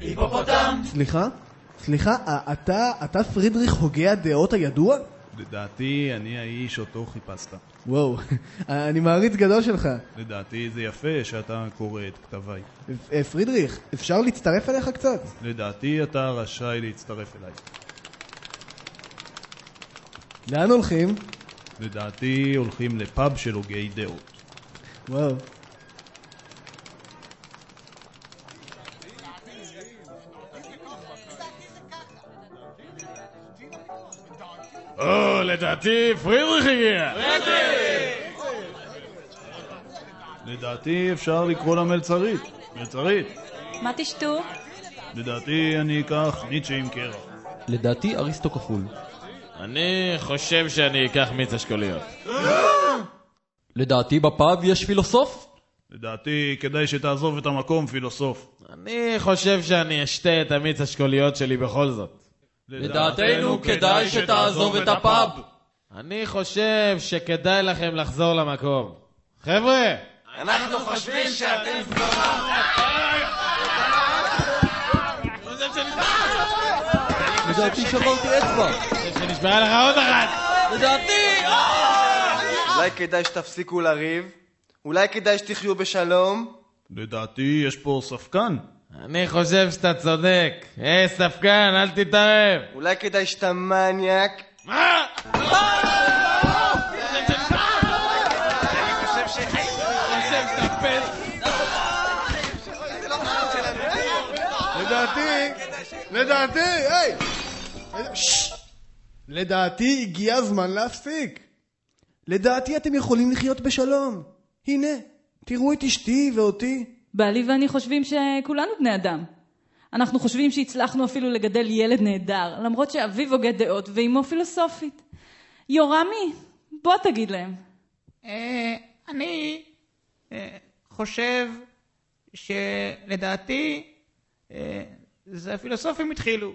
היפופוטם! סליחה? סליחה, אתה, אתה פרידריך הוגה הדעות הידוע? לדעתי, אני האיש אותו חיפשת. וואו, אני מעריץ גדול שלך. לדעתי זה יפה שאתה קורא את כתביי. אה, פרידריך, אפשר להצטרף אליך קצת? לדעתי אתה רשאי להצטרף אליי. לאן הולכים? לדעתי הולכים לפאב של הוגי דעות. וואו. או, לדעתי פרידריך הגיע. לדעתי אפשר לקרוא לה מלצרית. מלצרית. מה תשתו? לדעתי אני אקח ניטשה עם קרח. לדעתי אריסטו כפול. אני חושב שאני אקח מיץ אשכוליות. לדעתי בפאב יש פילוסוף? לדעתי כדאי שתעזוב את המקום, פילוסוף. אני חושב שאני אשתה את המיץ אשכוליות שלי בכל זאת. לדעתנו כדאי שתעזוב את הפאב. אני חושב שכדאי לכם לחזור למקום. חבר'ה! אנחנו חושבים שאתם... לדעתי שברתי אצבע. שנשברה לך עוד אחת! לדעתי! אולי כדאי שתפסיקו לריב? אולי כדאי שתחיו בשלום? לדעתי יש פה ספקן. אני חושב שאתה צודק. היי, ספקן, אל תתערב. אולי כדאי שאתה מניאק? מה? לדעתי, לדעתי, היי! לדעתי הגיע הזמן להפסיק. לדעתי אתם יכולים לחיות בשלום. הנה, תראו את אשתי ואותי. בעלי ואני חושבים שכולנו בני אדם. אנחנו חושבים שהצלחנו אפילו לגדל ילד נהדר, למרות שאביו הוגה דעות ואימו פילוסופית. יורמי, בוא תגיד להם. אה, אני אה, חושב שלדעתי אה, זה הפילוסופים התחילו.